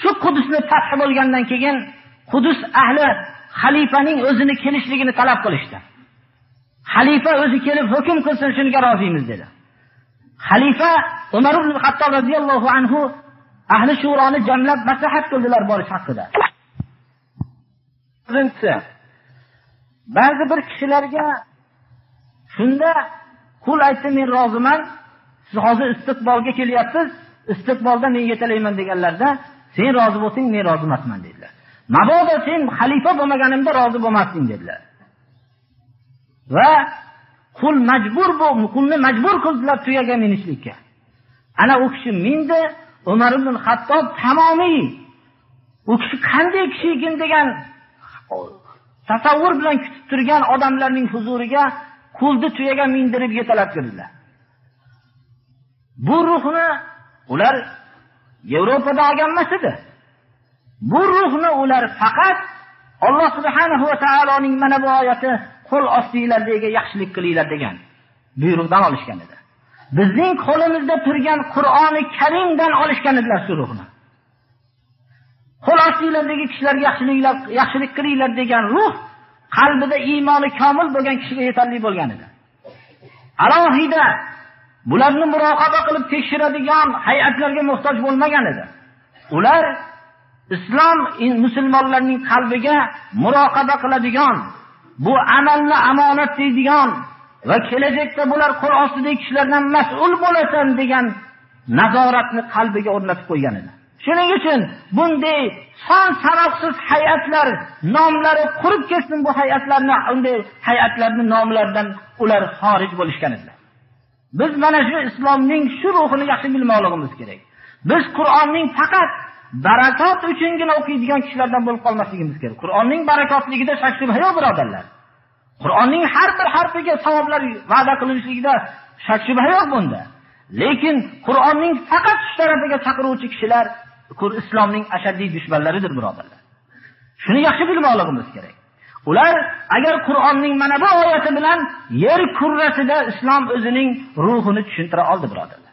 shu qudusni fath bo'lgandan keyin qudus ahli xalifaning o'zini kelishligini talab qilishdi. Xalifa o'zi kelib hukm qilsin shunga roziymiz dedi. Xalifa umar ibn hattob radhiyallohu anhu ahli shuroni jamlab maslahat qildilar borish haqida. Birinchisi ba'zi bir kishilarga shunda qul aytdi men roziman siz hozir istiqbolga kelyapsiz istiqbolda men yetalayman deganlarda sen rozi bo'lsang men rozi emasman dedilar. Mabodo sen xalifa bo'lmaganimda rozi bo'lmasding dedilar. Va qul majbur qulni majbur qildilar tuyaga minishlikka. Ana u kishi mindi umar ibn hattob tamomiy u kishi qanday kishi ekan degan tasavvur bilan kutib turgan odamlarning huzuriga qulni tuyaga mindirib yetalab kirdilar bu ruhni ular yevropada olganmas edi bu ruhni ular faqat alloh subhanahu va taoloning mana bu oyati qo'l ostinglardagi yaxshilik qilinglar degan buyruqdan olishgan edi. Bizning qo'limizda turgan qur'oni karimdan olishgan edilar shu ruhni. Qo'l ostinglardagi kishilarga yaxshiliklar yaxshilik qilinglar degan ruh qalbida iymoni komil bo'lgan kishiga yetarli bo'lgan edi. Alohida bularni muroqaba qilib tekshiradigan hay'atlarga muhtoj bo'lmagan edi. Ular islom musulmonlarning qalbiga muroqaba qiladigan bu amalni omonat deydigan va kelajakda bular qo'l ostidagi kishilardan mas'ul bo'lasan degan nazoratni qalbiga o'rnatib qo'ygan edi. Shuning uchun bunday son sanoqsiz hay'atlar nomlari qurib ketsin bu hay'atlarni unday hay'atlarni nomlaridan ular xorij bo'lishgan edilar. Biz mana shu islomning shu ruhini yaxshi bilmoqligimiz kerak. Biz qur'onning faqat barakot uchungina o'qiydigan kishilardan bo'lib qolmasligimiz kerak. Qur'onning barakotligida shak shubha yo'q birodarlar. Qur'onning har bir harfiga savoblar va'da qilinishligida shak shubha yo'q bunda. Lekin qur'onning faqat shu tarafiga chaqiruvchi kishilar islomning ashaddiy dushmanlaridir birodarlar. Shuni yaxshi bilmoqligimiz kerak. Ular agar qur'onning mana bu oyati bilan yer kurrasida islom o'zining ruhini tushuntira oldi birodarlar.